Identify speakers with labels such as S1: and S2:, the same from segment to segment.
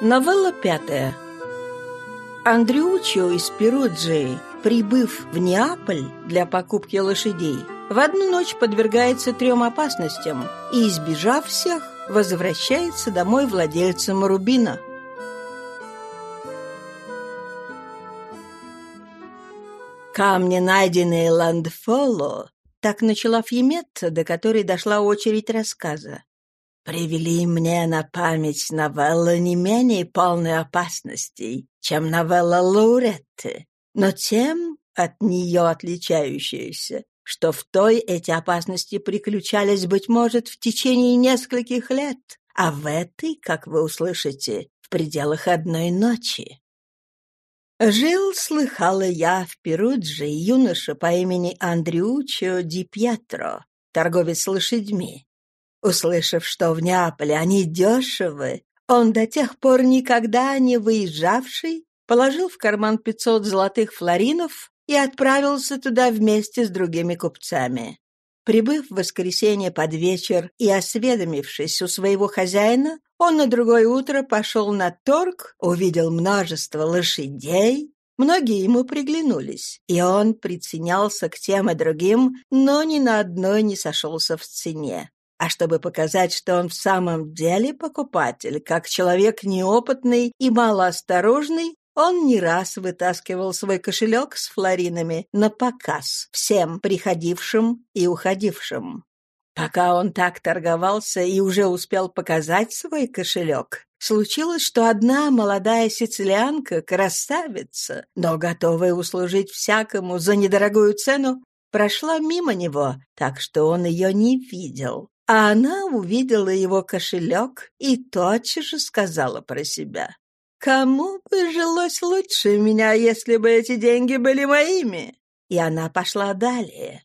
S1: Новелла пятая. Андрючо из Перуджии, прибыв в Неаполь для покупки лошадей, в одну ночь подвергается трем опасностям и, избежав всех, возвращается домой владельцем Рубина. Камни, найденные Ландфолло, так начала Фьеметта, до которой дошла очередь рассказа привели мне на память новеллу не менее полной опасностей, чем новелла Лауретты, но тем от нее отличающаяся, что в той эти опасности приключались, быть может, в течение нескольких лет, а в этой, как вы услышите, в пределах одной ночи. Жил, слыхала я в Перудже юноша по имени Андриучо Ди Пьетро, торговец лошадьми. Услышав, что в Неаполе они дешевы, он до тех пор никогда не выезжавший, положил в карман пятьсот золотых флоринов и отправился туда вместе с другими купцами. Прибыв в воскресенье под вечер и осведомившись у своего хозяина, он на другое утро пошел на торг, увидел множество лошадей, многие ему приглянулись, и он приценялся к тем и другим, но ни на одной не сошелся в цене. А чтобы показать, что он в самом деле покупатель, как человек неопытный и малоосторожный, он не раз вытаскивал свой кошелек с флоринами на показ всем приходившим и уходившим. Пока он так торговался и уже успел показать свой кошелек, случилось, что одна молодая сицилианка, красавица, но готовая услужить всякому за недорогую цену, прошла мимо него, так что он ее не видел. А она увидела его кошелек и тотчас же сказала про себя. «Кому бы жилось лучше меня, если бы эти деньги были моими?» И она пошла далее.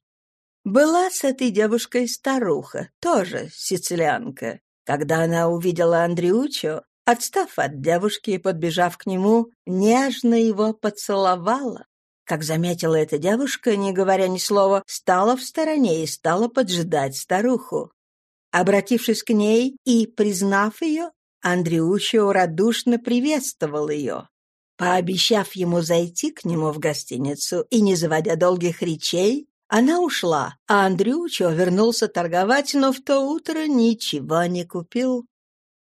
S1: Была с этой девушкой старуха, тоже сицилианка. Когда она увидела Андреучо, отстав от девушки и подбежав к нему, нежно его поцеловала. Как заметила эта девушка, не говоря ни слова, стала в стороне и стала поджидать старуху. Обратившись к ней и признав ее, Андреучо радушно приветствовал ее. Пообещав ему зайти к нему в гостиницу и не заводя долгих речей, она ушла, а Андрючо вернулся торговать, но в то утро ничего не купил.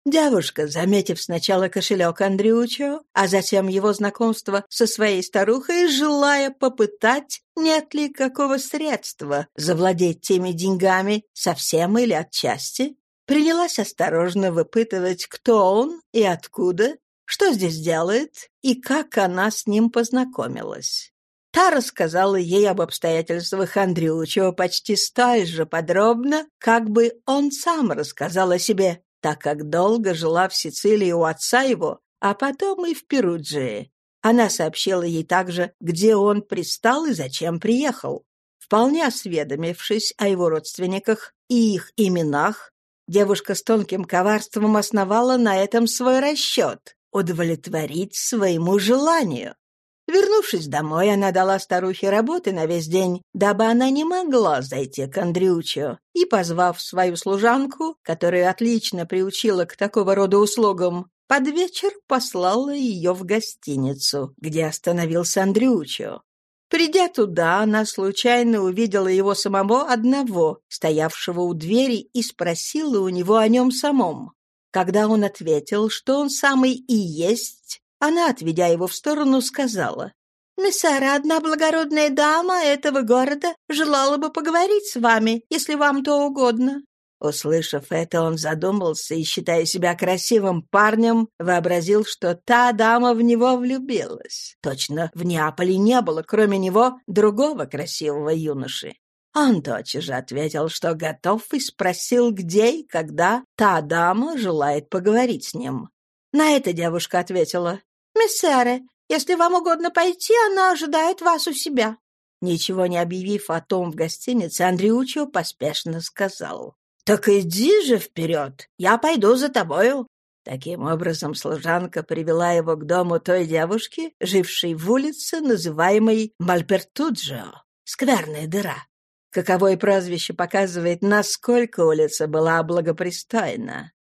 S1: Девушка, заметив сначала кошелек Андрючо, а затем его знакомство со своей старухой, желая попытать, нет ли какого средства завладеть теми деньгами совсем или отчасти, принялась осторожно выпытывать, кто он и откуда, что здесь делает и как она с ним познакомилась. Та рассказала ей об обстоятельствах Андрючо почти столь же подробно, как бы он сам рассказал о себе, так как долго жила в Сицилии у отца его, а потом и в Перуджии. Она сообщила ей также, где он пристал и зачем приехал. Вполне осведомившись о его родственниках и их именах, девушка с тонким коварством основала на этом свой расчет — удовлетворить своему желанию. Вернувшись домой, она дала старухе работы на весь день, дабы она не могла зайти к Андрючу, и, позвав свою служанку, которая отлично приучила к такого рода услугам, под вечер послала ее в гостиницу, где остановился Андрючо. Придя туда, она случайно увидела его самого одного, стоявшего у двери, и спросила у него о нем самом. Когда он ответил, что он самый и есть, она, отведя его в сторону, сказала, «Мессара, одна благородная дама этого города желала бы поговорить с вами, если вам то угодно». Услышав это, он задумался и, считая себя красивым парнем, вообразил, что та дама в него влюбилась. Точно, в Неаполе не было, кроме него, другого красивого юноши. Он тотчас же ответил, что готов, и спросил, где и когда та дама желает поговорить с ним. На это девушка ответила, «Мессере, если вам угодно пойти, она ожидает вас у себя». Ничего не объявив о том в гостинице, Андреучо поспешно сказал. «Так иди же вперед, я пойду за тобою». Таким образом, служанка привела его к дому той девушки, жившей в улице, называемой Мальпертуджио — скверная дыра. Каковое прозвище показывает, насколько улица была благопристойна.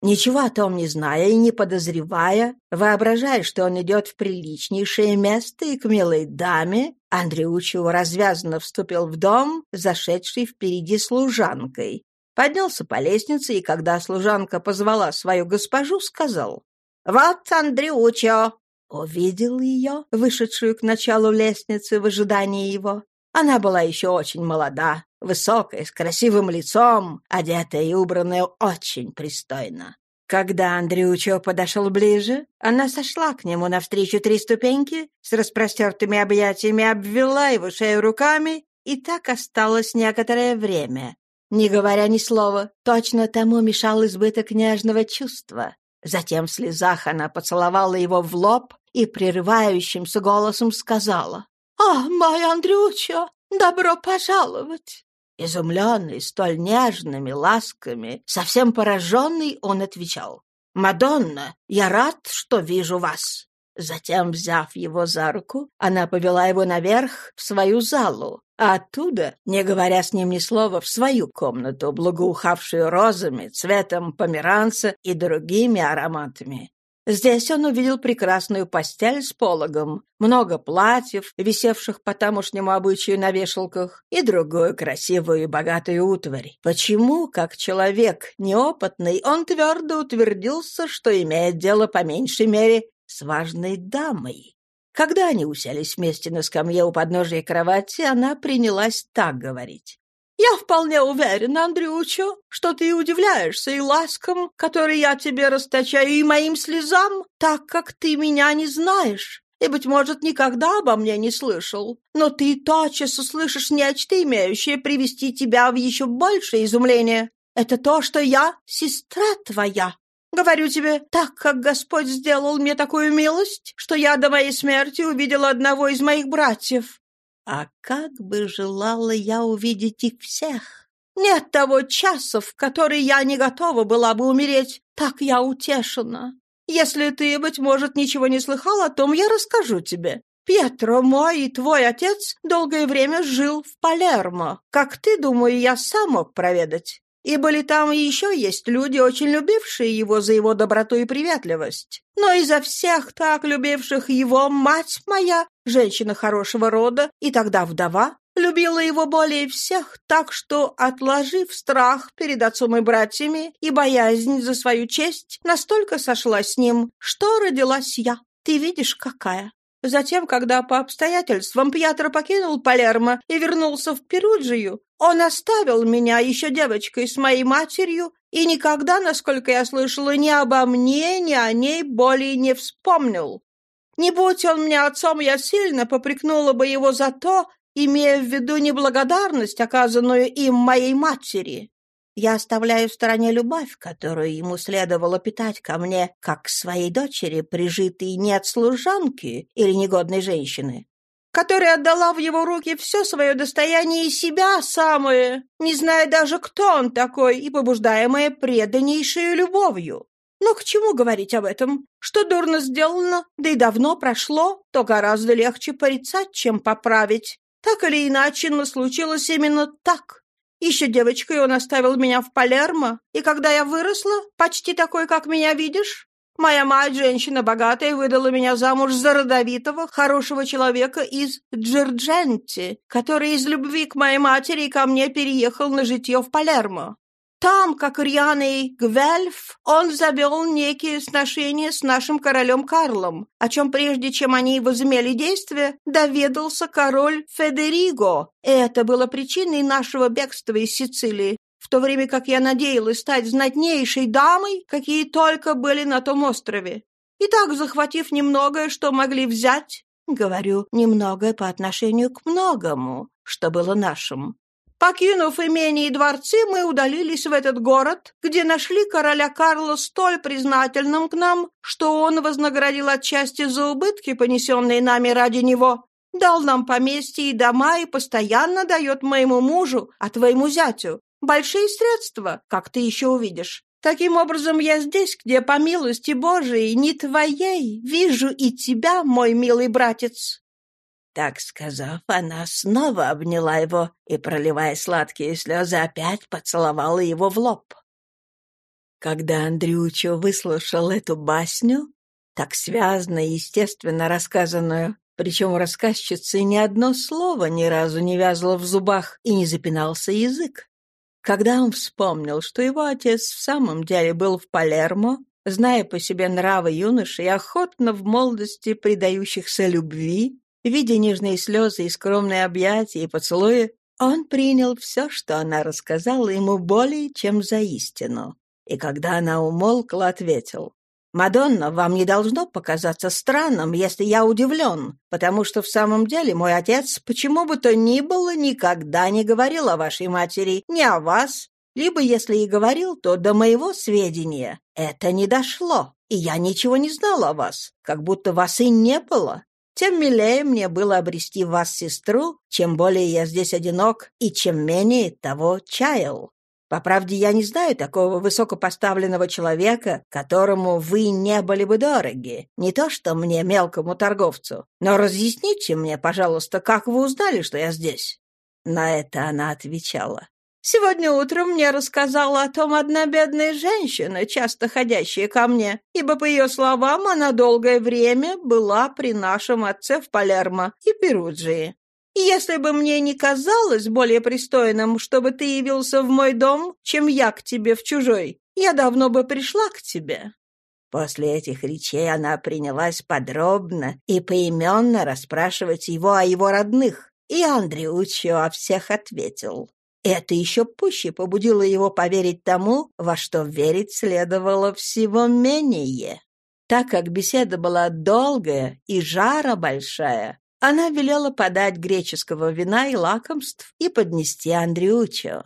S1: Ничего о том не зная и не подозревая, воображая, что он идет в приличнейшее место и к милой даме, Андреучева развязанно вступил в дом, зашедший впереди служанкой. Поднялся по лестнице, и когда служанка позвала свою госпожу, сказал «Вот Андреучо!» Увидел ее, вышедшую к началу лестницы в ожидании его. Она была еще очень молода, высокая, с красивым лицом, одетая и убранная очень пристойно. Когда Андрючо подошел ближе, она сошла к нему навстречу три ступеньки, с распростертыми объятиями обвела его шею руками и так осталось некоторое время, не говоря ни слова. Точно тому мешал избыток нежного чувства. Затем в слезах она поцеловала его в лоб и прерывающимся голосом сказала «А, мой Андрюча, добро пожаловать!» Изумленный столь нежными ласками, совсем пораженный, он отвечал. «Мадонна, я рад, что вижу вас». Затем, взяв его за руку, она повела его наверх в свою залу, а оттуда, не говоря с ним ни слова, в свою комнату, благоухавшую розами, цветом померанца и другими ароматами. Здесь он увидел прекрасную постель с пологом, много платьев, висевших по тамошнему обычаю на вешалках, и другую красивую и богатую утварь. Почему, как человек неопытный, он твердо утвердился, что имеет дело по меньшей мере с важной дамой? Когда они уселись вместе на скамье у подножия кровати, она принялась так говорить. Я вполне уверена, Андрюча, что ты удивляешься и ласкам, которые я тебе расточаю, и моим слезам, так как ты меня не знаешь и, быть может, никогда обо мне не слышал. Но ты тотчас услышишь нечто, имеющее привести тебя в еще большее изумление. Это то, что я сестра твоя. Говорю тебе, так как Господь сделал мне такую милость, что я до моей смерти увидела одного из моих братьев. А как бы желала я увидеть их всех! Нет того часа, в который я не готова была бы умереть. Так я утешена. Если ты, быть может, ничего не слыхал о том, я расскажу тебе. Пьетро мой и твой отец долгое время жил в Палермо. Как ты, думаю, я сам мог проведать. И были там еще есть люди, очень любившие его за его доброту и приветливость. Но изо всех так любивших его мать моя, женщина хорошего рода и тогда вдова, любила его более всех, так что, отложив страх перед отцом и братьями и боязнь за свою честь, настолько сошла с ним, что родилась я. Ты видишь, какая. Затем, когда по обстоятельствам Пьятро покинул Палермо и вернулся в Перуджию, он оставил меня еще девочкой с моей матерью и никогда, насколько я слышала, ни обо мне, ни о ней более не вспомнил. Не будь он мне отцом, я сильно попрекнула бы его за то, имея в виду неблагодарность, оказанную им моей матери. Я оставляю в стороне любовь, которую ему следовало питать ко мне, как к своей дочери, прижитой не от служанки или негодной женщины, которая отдала в его руки все свое достояние и себя самое, не зная даже, кто он такой, и побуждаемая преданнейшей любовью. Но к чему говорить об этом? Что дурно сделано, да и давно прошло, то гораздо легче порицать, чем поправить. Так или иначе, но случилось именно так. Еще девочкой он оставил меня в Палермо, и когда я выросла, почти такой, как меня видишь, моя мать, женщина богатая, выдала меня замуж за родовитого, хорошего человека из Джердженти, который из любви к моей матери и ко мне переехал на житье в Палермо. Там, как рьяный Гвельф, он завел некие сношения с нашим королем Карлом, о чем прежде чем они возымели действие, доведался король Федериго. И это было причиной нашего бегства из Сицилии, в то время как я надеялась стать знатнейшей дамой, какие только были на том острове. И так, захватив немногое, что могли взять, говорю, немногое по отношению к многому, что было нашим, Покинув имение и дворцы, мы удалились в этот город, где нашли короля Карла столь признательным к нам, что он вознаградил отчасти за убытки, понесенные нами ради него, дал нам поместье и дома и постоянно дает моему мужу, а твоему зятю, большие средства, как ты еще увидишь. Таким образом, я здесь, где, по милости Божией, не твоей, вижу и тебя, мой милый братец. Так сказав, она снова обняла его и, проливая сладкие слезы, опять поцеловала его в лоб. Когда Андрючо выслушал эту басню, так связно и естественно рассказанную, причем у рассказчицы ни одно слово ни разу не вязло в зубах и не запинался язык. Когда он вспомнил, что его отец в самом деле был в Палермо, зная по себе нравы юноши и охотно в молодости предающихся любви, видя нежные слезы и скромные объятия и поцелуи, он принял все, что она рассказала ему более чем за истину. И когда она умолкла, ответил, «Мадонна, вам не должно показаться странным, если я удивлен, потому что в самом деле мой отец, почему бы то ни было, никогда не говорил о вашей матери, ни о вас, либо, если и говорил, то до моего сведения это не дошло, и я ничего не знал о вас, как будто вас и не было. Тем милее мне было обрести вас сестру, чем более я здесь одинок, и чем менее того чаял. По правде, я не знаю такого высокопоставленного человека, которому вы не были бы дороги. Не то что мне, мелкому торговцу. Но разъясните мне, пожалуйста, как вы узнали, что я здесь?» На это она отвечала. «Сегодня утром мне рассказала о том одна бедная женщина, часто ходящая ко мне, ибо, по ее словам, она долгое время была при нашем отце в Палермо и Перуджии. Если бы мне не казалось более пристойным, чтобы ты явился в мой дом, чем я к тебе в чужой, я давно бы пришла к тебе». После этих речей она принялась подробно и поименно расспрашивать его о его родных, и Андреуччо о всех ответил. Это еще пуще побудило его поверить тому, во что верить следовало всего менее. Так как беседа была долгая и жара большая, она велела подать греческого вина и лакомств и поднести Андреучо.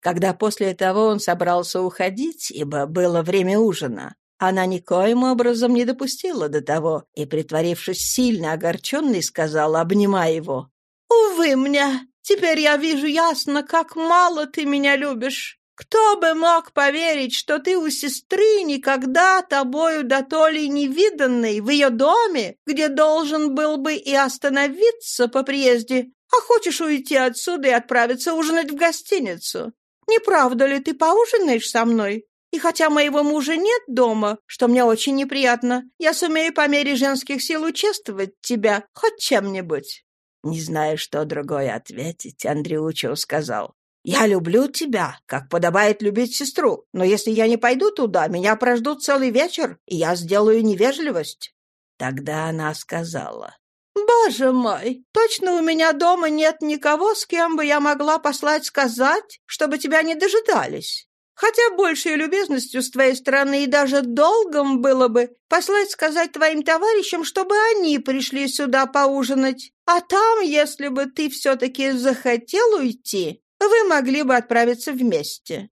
S1: Когда после того он собрался уходить, ибо было время ужина, она никоим образом не допустила до того и, притворившись сильно огорченной, сказала, обнимая его, «Увы мне, теперь я вижу ясно, как мало ты меня любишь. Кто бы мог поверить, что ты у сестры никогда тобою до толи невиданной в ее доме, где должен был бы и остановиться по приезде, а хочешь уйти отсюда и отправиться ужинать в гостиницу? Не правда ли ты поужинаешь со мной? И хотя моего мужа нет дома, что мне очень неприятно, я сумею по мере женских сил участвовать тебя хоть чем-нибудь». Не зная, что другое ответить, Андреучо сказал. Я люблю тебя, как подобает любить сестру, но если я не пойду туда, меня прождут целый вечер, и я сделаю невежливость». Тогда она сказала, «Боже мой, точно у меня дома нет никого, с кем бы я могла послать сказать, чтобы тебя не дожидались. Хотя большей любезностью с твоей стороны и даже долгом было бы послать сказать твоим товарищам, чтобы они пришли сюда поужинать. А там, если бы ты все-таки захотел уйти, вы могли бы отправиться вместе».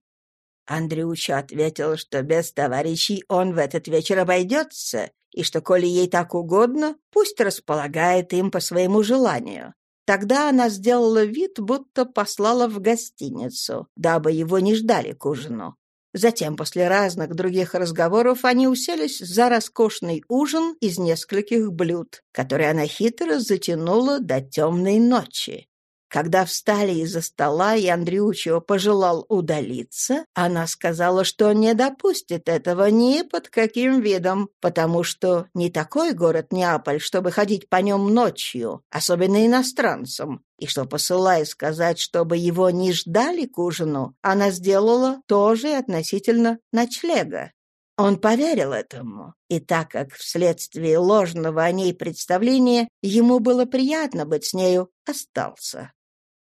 S1: Андрюша ответил, что без товарищей он в этот вечер обойдется, и что, коли ей так угодно, пусть располагает им по своему желанию. Тогда она сделала вид, будто послала в гостиницу, дабы его не ждали к ужину. Затем, после разных других разговоров, они уселись за роскошный ужин из нескольких блюд, который она хитро затянула до темной ночи. Когда встали из-за стола, и Андрючио пожелал удалиться, она сказала, что не допустит этого ни под каким видом, потому что не такой город Неаполь, чтобы ходить по нем ночью, особенно иностранцам, и что, посылая сказать, чтобы его не ждали к ужину, она сделала то же относительно ночлега. Он поверил этому, и так как вследствие ложного о ней представления ему было приятно быть с нею, остался.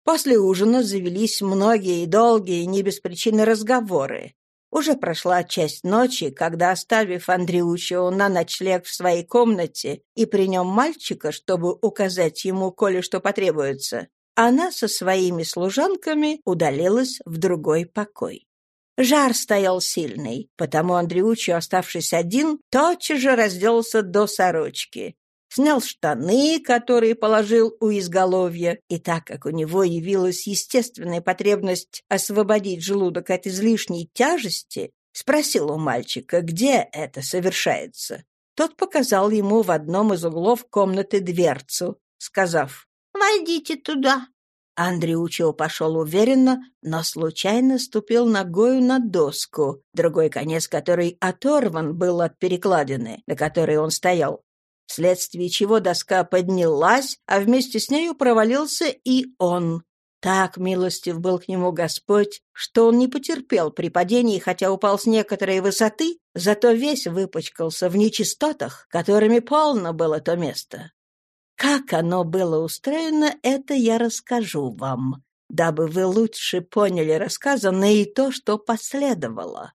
S1: После ужина завелись многие и долгие, не без причины разговоры. Уже прошла часть ночи, когда, оставив Андреучу на ночлег в своей комнате и при нем мальчика, чтобы указать ему, коли что потребуется, она со своими служанками удалилась в другой покой. Жар стоял сильный, потому Андреучу, оставшись один, тотчас же разделся до сорочки снял штаны, которые положил у изголовья, и так как у него явилась естественная потребность освободить желудок от излишней тяжести, спросил у мальчика, где это совершается. Тот показал ему в одном из углов комнаты дверцу, сказав «Войдите туда». Андреучо пошел уверенно, но случайно ступил ногою на доску, другой конец которой оторван был от перекладины, на которой он стоял, вследствие чего доска поднялась, а вместе с нею провалился и он. Так милостив был к нему Господь, что он не потерпел при падении, хотя упал с некоторой высоты, зато весь выпачкался в нечистотах, которыми полно было то место. Как оно было устроено, это я расскажу вам, дабы вы лучше поняли рассказанное и то, что последовало.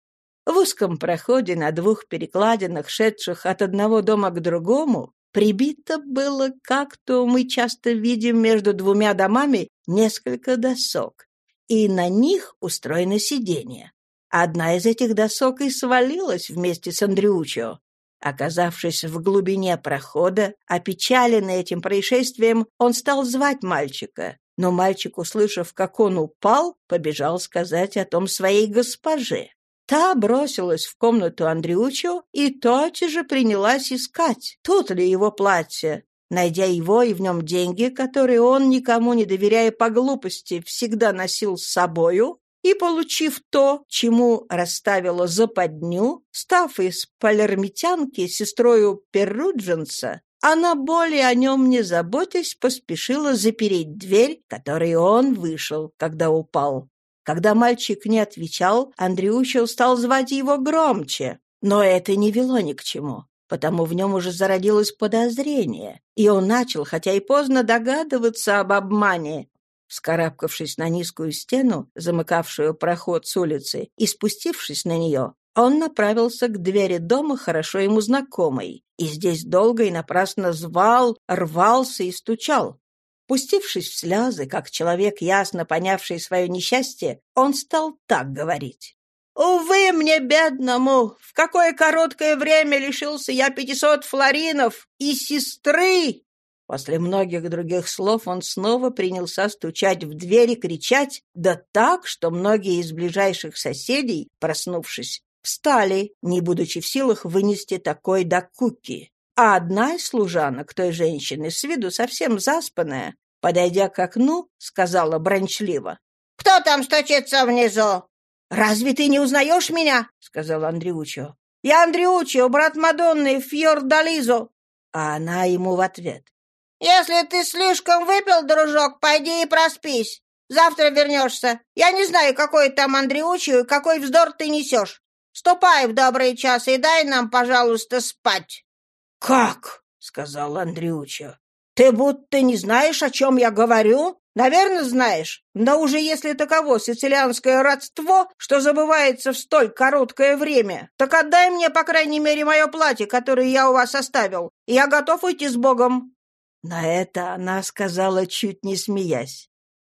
S1: В узком проходе на двух перекладинах, шедших от одного дома к другому, прибито было, как то мы часто видим между двумя домами, несколько досок, и на них устроено сиденье. Одна из этих досок и свалилась вместе с Андрючо, Оказавшись в глубине прохода, опечаленный этим происшествием, он стал звать мальчика. Но мальчик, услышав, как он упал, побежал сказать о том своей госпоже. Та бросилась в комнату Андреучу и тотчас же принялась искать, тут ли его платье. Найдя его и в нем деньги, которые он, никому не доверяя по глупости, всегда носил с собою, и, получив то, чему расставила западню, став из палермитянки сестрою Перудженса, она более о нем не заботясь поспешила запереть дверь, которой он вышел, когда упал. Когда мальчик не отвечал, Андрюша стал звать его громче, но это не вело ни к чему потому в нем уже зародилось подозрение, и он начал, хотя и поздно, догадываться об обмане, Вскарабкавшись на низкую стену, замыкавшую проход с улицы, и спустившись на нее, он направился к двери дома, хорошо ему знакомой, и здесь долго и напрасно звал, рвался и стучал. Пустившись в слезы, как человек, ясно понявший свое несчастье, он стал так говорить. «Увы мне, бедному! В какое короткое время лишился я пятисот флоринов и сестры, После многих других слов он снова принялся стучать в дверь и кричать, да так, что многие из ближайших соседей, проснувшись, встали, не будучи в силах вынести такой докуки. А одна из служанок той женщины, с виду совсем заспанная, подойдя к окну, сказала брончливо. «Кто там стучится внизу?» «Разве ты не узнаешь меня?» — сказал Андреучо. «Я Андреучо, брат Мадонны Фьордализо». А она ему в ответ. «Если ты слишком выпил, дружок, пойди и проспись. Завтра вернешься. Я не знаю, какой там Андреучью и какой вздор ты несешь. Ступай в добрый час и дай нам, пожалуйста, спать». «Как?» — сказал Андреуча. «Ты будто не знаешь, о чем я говорю? Наверное, знаешь. Да уже если таково сицилианское родство, что забывается в столь короткое время, так отдай мне, по крайней мере, мое платье, которое я у вас оставил, я готов уйти с Богом». На это она сказала, чуть не смеясь.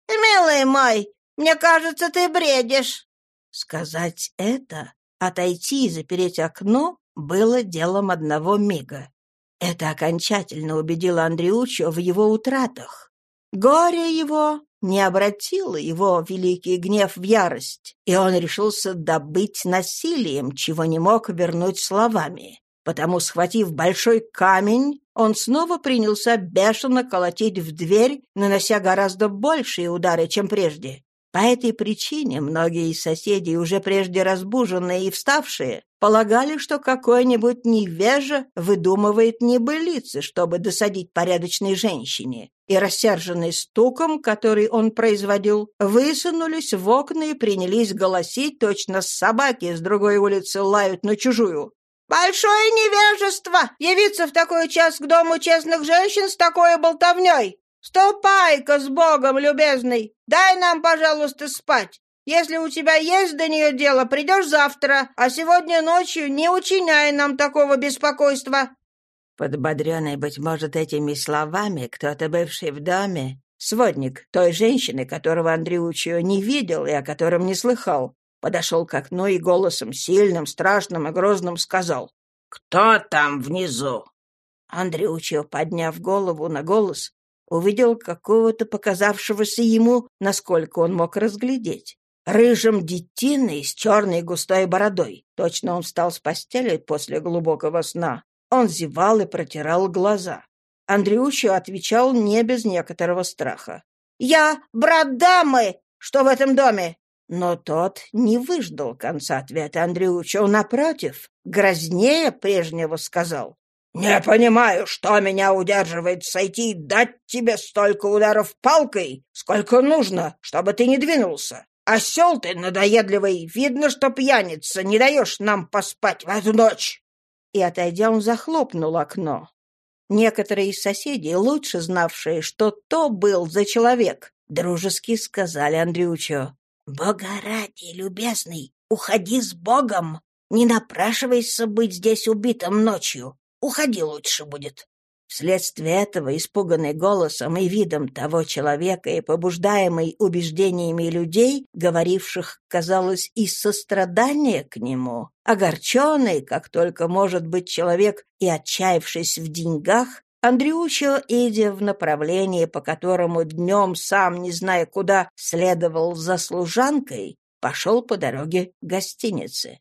S1: «Милый мой, мне кажется, ты бредишь». Сказать это, отойти и запереть окно, было делом одного мига. Это окончательно убедило Андреуча в его утратах. Горе его не обратило его великий гнев в ярость, и он решился добыть насилием, чего не мог вернуть словами. Потому, схватив большой камень, он снова принялся бешено колотить в дверь, нанося гораздо большие удары, чем прежде. По этой причине многие из соседей, уже прежде разбуженные и вставшие, полагали, что какой-нибудь невежа выдумывает небылицы, чтобы досадить порядочной женщине, и, рассерженные стуком, который он производил, высунулись в окна и принялись голосить, точно собаки с другой улицы лают на чужую. Большое невежество явиться в такой час к дому честных женщин с такой болтовней. Ступай-ка с Богом, любезный, дай нам, пожалуйста, спать. Если у тебя есть до нее дело, придешь завтра, а сегодня ночью не учиняй нам такого беспокойства». Подбодренный, быть может, этими словами, кто-то бывший в доме, сводник той женщины, которого Андреучио не видел и о котором не слыхал, подошел к окну и голосом сильным, страшным и грозным сказал «Кто там внизу?» Андрючев, подняв голову на голос, увидел какого-то показавшегося ему, насколько он мог разглядеть. Рыжим детиной с черной густой бородой. Точно он встал с постели после глубокого сна. Он зевал и протирал глаза. Андрюша отвечал не без некоторого страха. Я брат дамы, что в этом доме!» Но тот не выждал конца ответа Андреуча. Он, напротив, грознее прежнего сказал. «Не понимаю, что меня удерживает сойти и дать тебе столько ударов палкой, сколько нужно, чтобы ты не двинулся. Осел ты надоедливый, видно, что пьяница, не даешь нам поспать в эту ночь!» И, отойдя, он захлопнул окно. Некоторые из соседей, лучше знавшие, что то был за человек, дружески сказали Андрючу. «Бога ради, любезный, уходи с Богом! Не напрашивайся быть здесь убитым ночью. Уходи лучше будет». Вследствие этого, испуганный голосом и видом того человека и побуждаемый убеждениями людей, говоривших, казалось, из сострадания к нему, огорченный, как только может быть человек, и отчаявшись в деньгах, Андрюша, идя в направлении, по которому днем, сам не зная куда, следовал за служанкой, пошел по дороге к гостинице.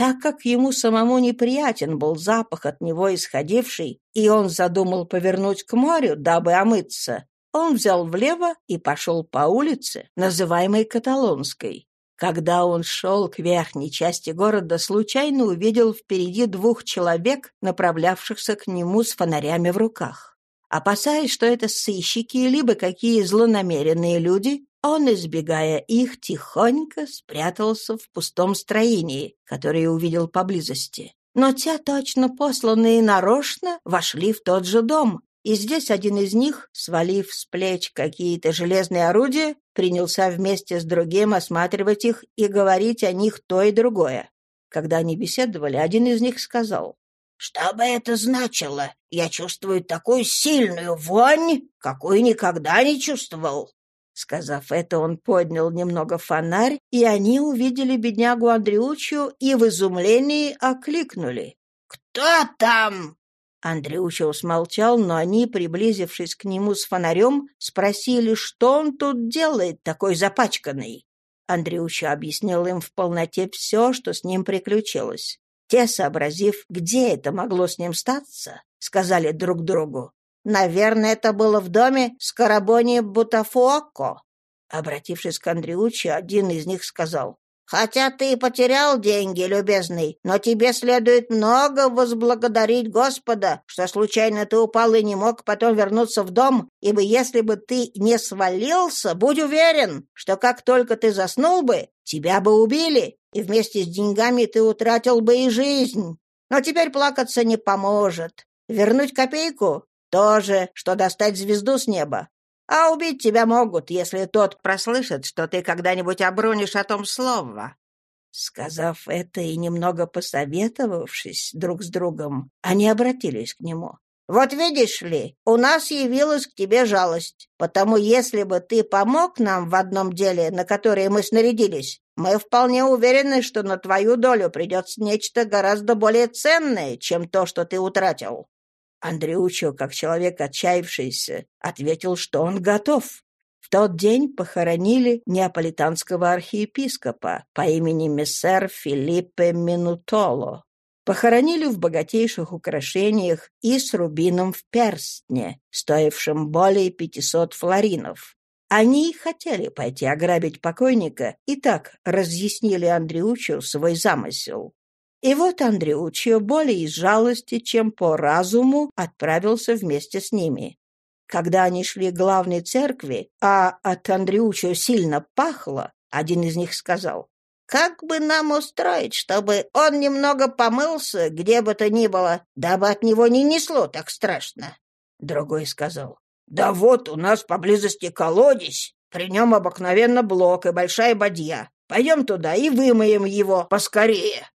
S1: Так как ему самому неприятен был запах от него исходивший, и он задумал повернуть к морю, дабы омыться, он взял влево и пошел по улице, называемой Каталонской. Когда он шел к верхней части города, случайно увидел впереди двух человек, направлявшихся к нему с фонарями в руках. Опасаясь, что это сыщики, либо какие злонамеренные люди, он, избегая их, тихонько спрятался в пустом строении, которое увидел поблизости. Но те, точно посланные нарочно, вошли в тот же дом, и здесь один из них, свалив с плеч какие-то железные орудия, принялся вместе с другим осматривать их и говорить о них то и другое. Когда они беседовали, один из них сказал, «Что бы это значило? Я чувствую такую сильную вонь, какую никогда не чувствовал». Сказав это, он поднял немного фонарь, и они увидели беднягу Андреучу и в изумлении окликнули. «Кто там?» Андрюша смолчал, но они, приблизившись к нему с фонарем, спросили, что он тут делает, такой запачканный. Андрюша объяснил им в полноте все, что с ним приключилось. Те, сообразив, где это могло с ним статься, сказали друг другу, «Наверное, это было в доме Скоробони Бутафуоко». Обратившись к Андреуче, один из них сказал, Хотя ты и потерял деньги, любезный, но тебе следует много возблагодарить Господа, что случайно ты упал и не мог потом вернуться в дом, ибо если бы ты не свалился, будь уверен, что как только ты заснул бы, тебя бы убили, и вместе с деньгами ты утратил бы и жизнь. Но теперь плакаться не поможет. Вернуть копейку — то же, что достать звезду с неба. А убить тебя могут, если тот прослышит, что ты когда-нибудь обронишь о том слово». Сказав это и немного посоветовавшись друг с другом, они обратились к нему. «Вот видишь ли, у нас явилась к тебе жалость, потому если бы ты помог нам в одном деле, на которое мы снарядились, мы вполне уверены, что на твою долю придется нечто гораздо более ценное, чем то, что ты утратил. Андрючо, как человек отчаявшийся, ответил, что он готов. В тот день похоронили неаполитанского архиепископа по имени мессер Филиппе Минутоло. Похоронили в богатейших украшениях и с рубином в перстне, стоившим более 500 флоринов. Они хотели пойти ограбить покойника и так разъяснили Андреучу свой замысел. И вот Андреуччо более из жалости, чем по разуму, отправился вместе с ними. Когда они шли к главной церкви, а от Андреуччо сильно пахло, один из них сказал, «Как бы нам устроить, чтобы он немного помылся, где бы то ни было, дабы от него не несло так страшно?» Другой сказал, «Да вот у нас поблизости колодец, при нем обыкновенно блок и большая бадья. Пойдем туда и вымоем его поскорее».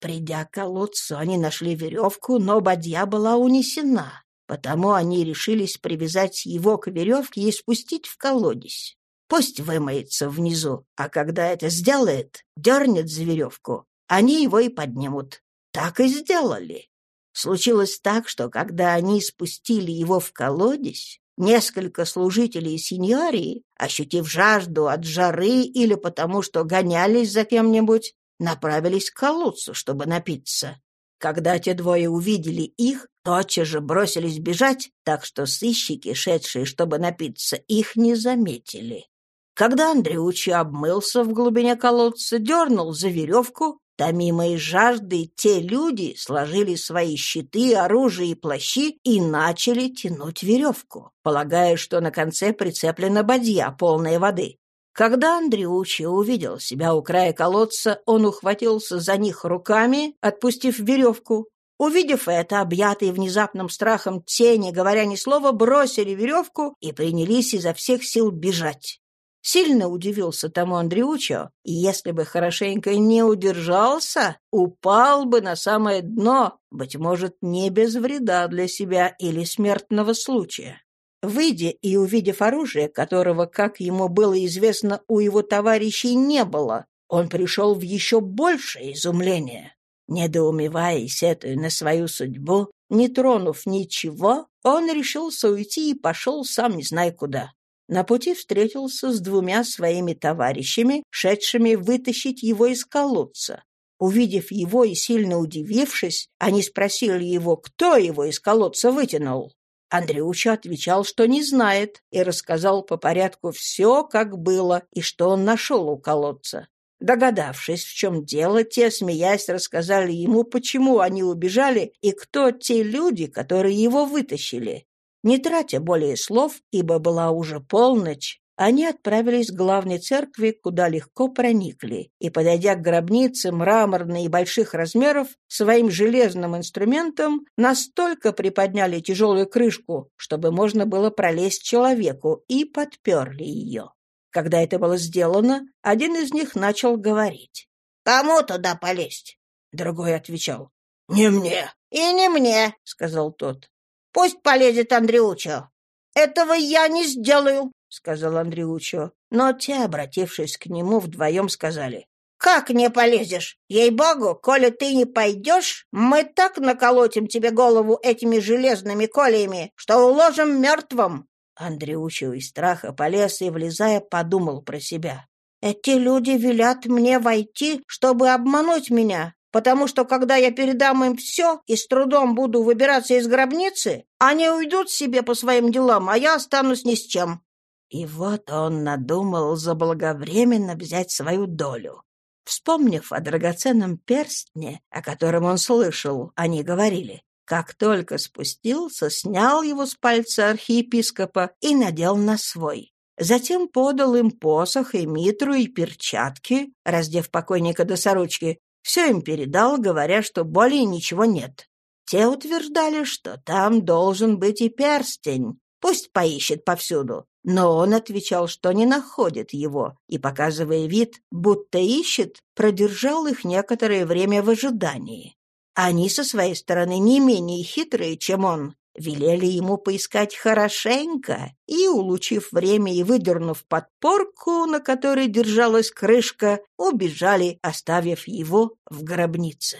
S1: Придя к колодцу, они нашли веревку, но бадья была унесена. Потому они решились привязать его к веревке и спустить в колодец. Пусть вымоется внизу, а когда это сделает, дернет за веревку, они его и поднимут. Так и сделали. Случилось так, что когда они спустили его в колодец, несколько служителей сеньории, ощутив жажду от жары или потому, что гонялись за кем-нибудь, направились к колодцу, чтобы напиться. Когда те двое увидели их, тотчас же бросились бежать, так что сыщики, шедшие, чтобы напиться, их не заметили. Когда Андреучи обмылся в глубине колодца, дернул за веревку, Томимые жаждой, те люди сложили свои щиты, оружие и плащи и начали тянуть веревку, полагая, что на конце прицеплена бадья, полная воды. Когда Андреучи увидел себя у края колодца, он ухватился за них руками, отпустив веревку. Увидев это, объятые внезапным страхом тени, говоря ни слова, бросили веревку и принялись изо всех сил бежать. Сильно удивился тому Андреучо, и если бы хорошенько не удержался, упал бы на самое дно, быть может, не без вреда для себя или смертного случая. Выйдя и увидев оружие, которого, как ему было известно, у его товарищей не было, он пришел в еще большее изумление. Недоумевая и сетуя на свою судьбу, не тронув ничего, он решился уйти и пошел сам не зная куда. На пути встретился с двумя своими товарищами, шедшими вытащить его из колодца. Увидев его и сильно удивившись, они спросили его, кто его из колодца вытянул. Андрюша отвечал, что не знает, и рассказал по порядку все, как было, и что он нашел у колодца. Догадавшись, в чем дело, те, смеясь, рассказали ему, почему они убежали и кто те люди, которые его вытащили. Не тратя более слов, ибо была уже полночь, они отправились к главной церкви, куда легко проникли, и, подойдя к гробнице мраморной и больших размеров, своим железным инструментом настолько приподняли тяжелую крышку, чтобы можно было пролезть человеку, и подперли ее. Когда это было сделано, один из них начал говорить. «Кому туда полезть?» Другой отвечал. «Не мне». «И не мне», — сказал тот. Пусть полезет Андреучо. Этого я не сделаю, сказал Андреучо. Но те, обратившись к нему, вдвоем сказали. «Как не полезешь? Ей-богу, коли ты не пойдешь, мы так наколотим тебе голову этими железными колиями, что уложим мертвым!» Андреучо из страха полез и, влезая, подумал про себя. «Эти люди велят мне войти, чтобы обмануть меня, потому что когда я передам им все и с трудом буду выбираться из гробницы, они уйдут себе по своим делам, а я останусь ни с чем». И вот он надумал заблаговременно взять свою долю. Вспомнив о драгоценном перстне, о котором он слышал, они говорили, как только спустился, снял его с пальца архиепископа и надел на свой. Затем подал им посох и митру и перчатки, раздев покойника до сорочки, все им передал, говоря, что более ничего нет. Те утверждали, что там должен быть и перстень. Пусть поищет повсюду. Но он отвечал, что не находит его, и, показывая вид, будто ищет, продержал их некоторое время в ожидании. Они со своей стороны не менее хитрые, чем он, велели ему поискать хорошенько, и, улучив время и выдернув подпорку, на которой держалась крышка, убежали, оставив его в гробнице.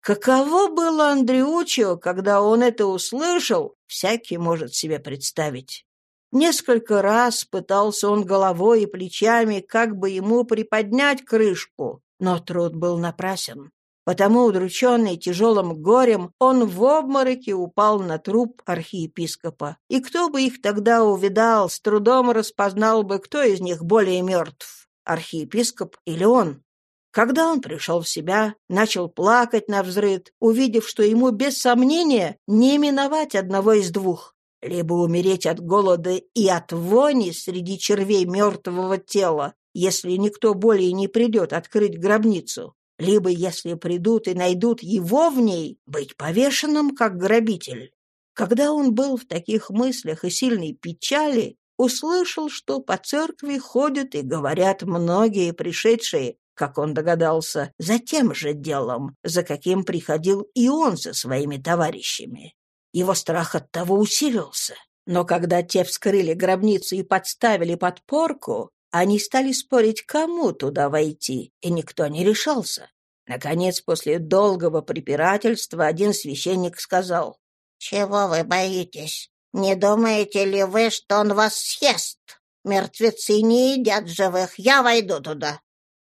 S1: Каково было Андреучио, когда он это услышал, всякий может себе представить. Несколько раз пытался он головой и плечами, как бы ему приподнять крышку, но труд был напрасен. Потому, удрученный тяжелым горем, он в обмороке упал на труп архиепископа. И кто бы их тогда увидал, с трудом распознал бы, кто из них более мертв — архиепископ или он. Когда он пришел в себя, начал плакать на взрыд, увидев, что ему без сомнения не миновать одного из двух — либо умереть от голода и от вони среди червей мертвого тела, если никто более не придет открыть гробницу, либо, если придут и найдут его в ней, быть повешенным как грабитель. Когда он был в таких мыслях и сильной печали, услышал, что по церкви ходят и говорят многие пришедшие, как он догадался, за тем же делом, за каким приходил и он со своими товарищами. Его страх от того усилился. Но когда те вскрыли гробницу и подставили подпорку, они стали спорить, кому туда войти, и никто не решался. Наконец, после долгого препирательства, один священник сказал, «Чего вы боитесь? Не думаете ли вы, что он вас съест? Мертвецы не едят живых, я войду туда».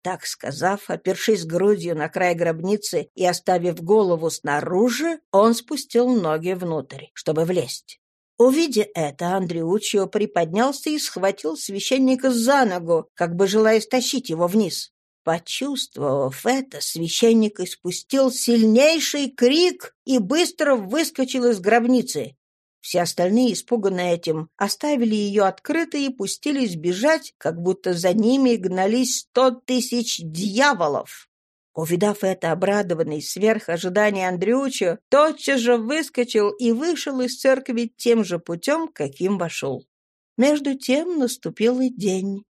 S1: Так сказав, опершись грудью на край гробницы и оставив голову снаружи, он спустил ноги внутрь, чтобы влезть. Увидя это, Андреучио приподнялся и схватил священника за ногу, как бы желая стащить его вниз. Почувствовав это, священник испустил сильнейший крик и быстро выскочил из гробницы. Все остальные, испуганные этим, оставили ее открытой и пустились бежать, как будто за ними гнались сто тысяч дьяволов. Увидав это, обрадованный сверх ожидания Андрючо, тотчас же выскочил и вышел из церкви тем же путем, каким вошел. Между тем наступил и день.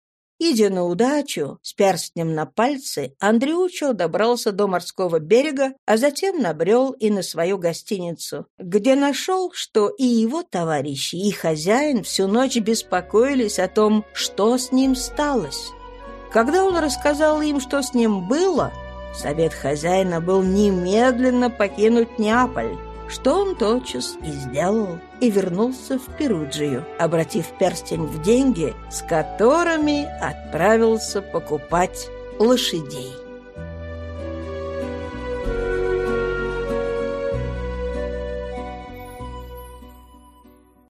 S1: Идя на удачу, с перстнем на пальце, Андрючо добрался до морского берега, а затем набрел и на свою гостиницу, где нашел, что и его товарищи, и хозяин всю ночь беспокоились о том, что с ним сталось. Когда он рассказал им, что с ним было, совет хозяина был немедленно покинуть Неаполь, что он тотчас и сделал, и вернулся в Перуджию, обратив перстень в деньги, с которыми отправился покупать лошадей.